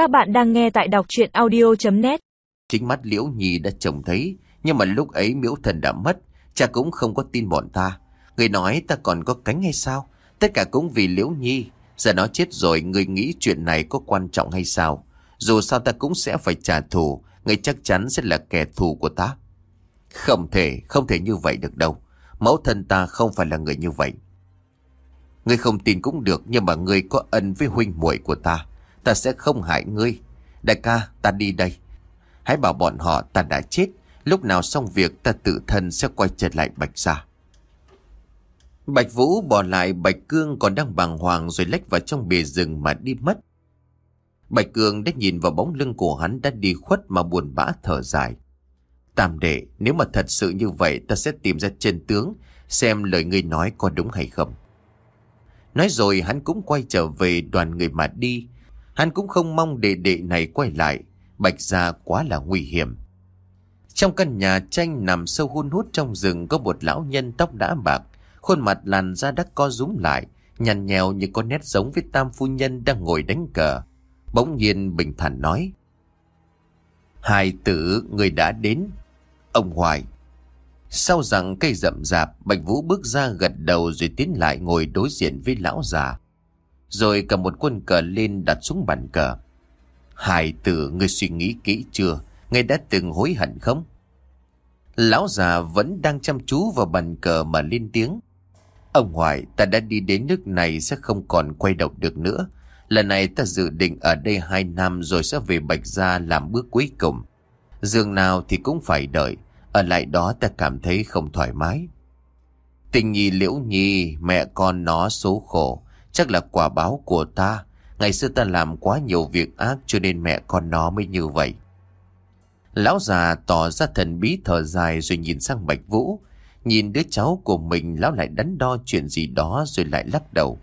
Các bạn đang nghe tại đọc chuyện audio.net Chính mắt Liễu Nhi đã trông thấy, nhưng mà lúc ấy miễu thần đã mất, cha cũng không có tin bọn ta. Người nói ta còn có cánh hay sao? Tất cả cũng vì Liễu Nhi. Giờ nó chết rồi, người nghĩ chuyện này có quan trọng hay sao? Dù sao ta cũng sẽ phải trả thù, người chắc chắn sẽ là kẻ thù của ta. Không thể, không thể như vậy được đâu. Mẫu thân ta không phải là người như vậy. Ngươi không tin cũng được nhưng mà ngươi có ân với huynh muội của ta. Ta sẽ không hại ngươi. Đại ca, ta đi đây. Hãy bảo bọn họ ta đã chết. Lúc nào xong việc ta tự thân sẽ quay trở lại Bạch Gia. Bạch Vũ bỏ lại Bạch Cương còn đang bàng hoàng rồi lách vào trong bìa rừng mà đi mất. Bạch Cương đã nhìn vào bóng lưng của hắn đã đi khuất mà buồn bã thở dài. Tam đệ, nếu mà thật sự như vậy ta sẽ tìm ra chân tướng, xem lời ngươi nói có đúng hay không. Nói rồi hắn cũng quay trở về đoàn người mà đi. Hắn cũng không mong đệ đệ này quay lại. Bạch gia quá là nguy hiểm. Trong căn nhà tranh nằm sâu hun hút trong rừng có một lão nhân tóc đã bạc. Khuôn mặt làn da đắc co rúm lại, nhằn nhèo như có nét giống với tam phu nhân đang ngồi đánh cờ. Bỗng nhiên bình thản nói. Hai tử người đã đến. Ông Hoài. Sau rằng cây rậm rạp, Bạch Vũ bước ra gật đầu rồi tiến lại ngồi đối diện với lão già. Rồi cầm một quân cờ lên đặt xuống bàn cờ. Hải tử, ngươi suy nghĩ kỹ chưa? Ngươi đã từng hối hận không? Lão già vẫn đang chăm chú vào bàn cờ mà lên tiếng. Ông ngoại ta đã đi đến nước này sẽ không còn quay đầu được nữa. Lần này ta dự định ở đây hai năm rồi sẽ về Bạch Gia làm bước cuối cùng. Dương nào thì cũng phải đợi. Ở lại đó ta cảm thấy không thoải mái. Tình nhi liễu nhi, mẹ con nó số khổ. Chắc là quả báo của ta. Ngày xưa ta làm quá nhiều việc ác cho nên mẹ con nó mới như vậy. Lão già tỏ ra thần bí thở dài rồi nhìn sang Bạch Vũ. Nhìn đứa cháu của mình lão lại đắn đo chuyện gì đó rồi lại lắc đầu.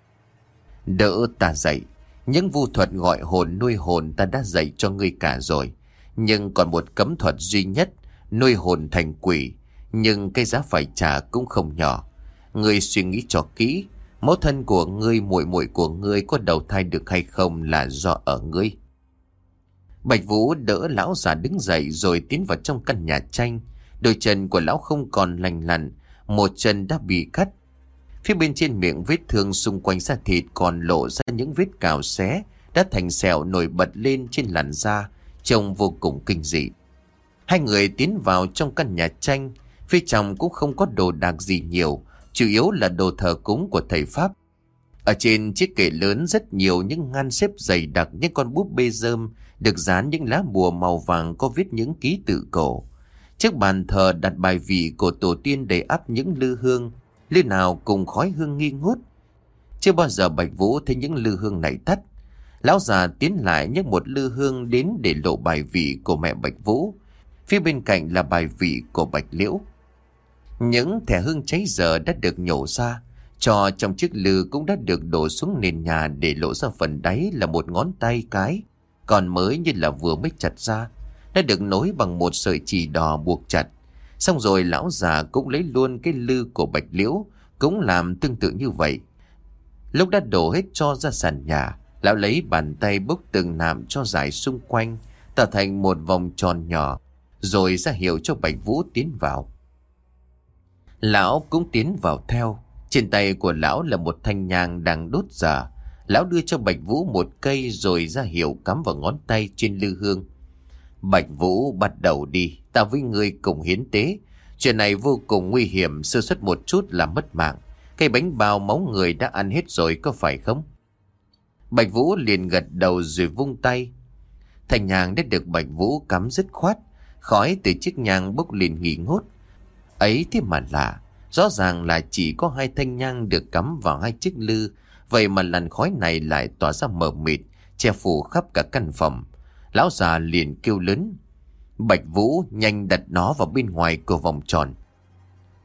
Đỡ ta dậy. Những vu thuật gọi hồn nuôi hồn ta đã dạy cho ngươi cả rồi. Nhưng còn một cấm thuật duy nhất nuôi hồn thành quỷ, nhưng cái giá phải trả cũng không nhỏ. Ngươi suy nghĩ cho kỹ, mẫu thân của ngươi, muội muội của ngươi có đầu thai được hay không là do ở ngươi. Bạch Vũ đỡ lão già đứng dậy rồi tiến vào trong căn nhà tranh. Đôi chân của lão không còn lành lặn, một chân đã bị cắt. Phía bên trên miệng vết thương xung quanh da thịt còn lộ ra những vết cào xé, đã thành sẹo nổi bật lên trên làn da, trông vô cùng kinh dị. Hai người tiến vào trong căn nhà tranh, phía trong cũng không có đồ đạc gì nhiều, chủ yếu là đồ thờ cúng của thầy Pháp. Ở trên chiếc kệ lớn rất nhiều những ngăn xếp dày đặc những con búp bê rơm được dán những lá bùa màu vàng có viết những ký tự cổ. Trước bàn thờ đặt bài vị của tổ tiên đầy áp những lư hương, lư nào cùng khói hương nghi ngút. Chưa bao giờ Bạch Vũ thấy những lư hương này tắt. Lão già tiến lại nhấc một lư hương đến để lộ bài vị của mẹ Bạch Vũ. Phía bên cạnh là bài vị của Bạch Liễu. Những thẻ hương cháy giờ đã được nhổ ra. Trò trong chiếc lư cũng đã được đổ xuống nền nhà để lộ ra phần đáy là một ngón tay cái. Còn mới như là vừa mới chặt ra. Đã được nối bằng một sợi chỉ đỏ buộc chặt. Xong rồi lão già cũng lấy luôn cái lư của Bạch Liễu. Cũng làm tương tự như vậy. Lúc đã đổ hết cho ra sàn nhà. Lão lấy bàn tay bốc từng nạm cho dài xung quanh. Tạo thành một vòng tròn nhỏ, rồi ra hiệu cho Bạch Vũ tiến vào. Lão cũng tiến vào theo. Trên tay của lão là một thanh nhang đang đốt dở. Lão đưa cho Bạch Vũ một cây rồi ra hiệu cắm vào ngón tay trên lư hương. Bạch Vũ bắt đầu đi, ta với người cùng hiến tế. Chuyện này vô cùng nguy hiểm, sơ suất một chút là mất mạng. Cây bánh bao máu người đã ăn hết rồi có phải không? Bạch Vũ liền gật đầu rồi vung tay. Thanh nhang đã được Bạch Vũ cắm dứt khoát. Khói từ chiếc nhang bốc liền nghỉ ngút. Ấy thế mà lạ. Rõ ràng là chỉ có hai thanh nhang được cắm vào hai chiếc lư. Vậy mà làn khói này lại tỏa ra mờ mịt, che phủ khắp cả căn phòng. Lão già liền kêu lớn. Bạch Vũ nhanh đặt nó vào bên ngoài của vòng tròn.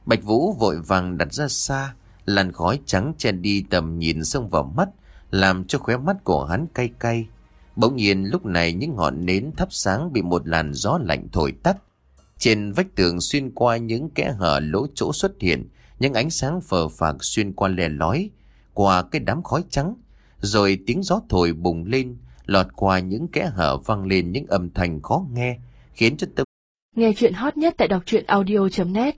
Bạch Vũ vội vàng đặt ra xa. Làn khói trắng chen đi tầm nhìn sông vào mắt, làm cho khóe mắt của hắn cay cay. Bỗng nhiên lúc này những ngọn nến thắp sáng bị một làn gió lạnh thổi tắt. Trên vách tường xuyên qua những kẽ hở lỗ chỗ xuất hiện những ánh sáng phờ phạc xuyên qua lè lói qua cái đám khói trắng. Rồi tiếng gió thổi bùng lên lọt qua những kẽ hở vang lên những âm thanh khó nghe, khiến cho tâm Nghe chuyện hot nhất tại đọc truyện audio.net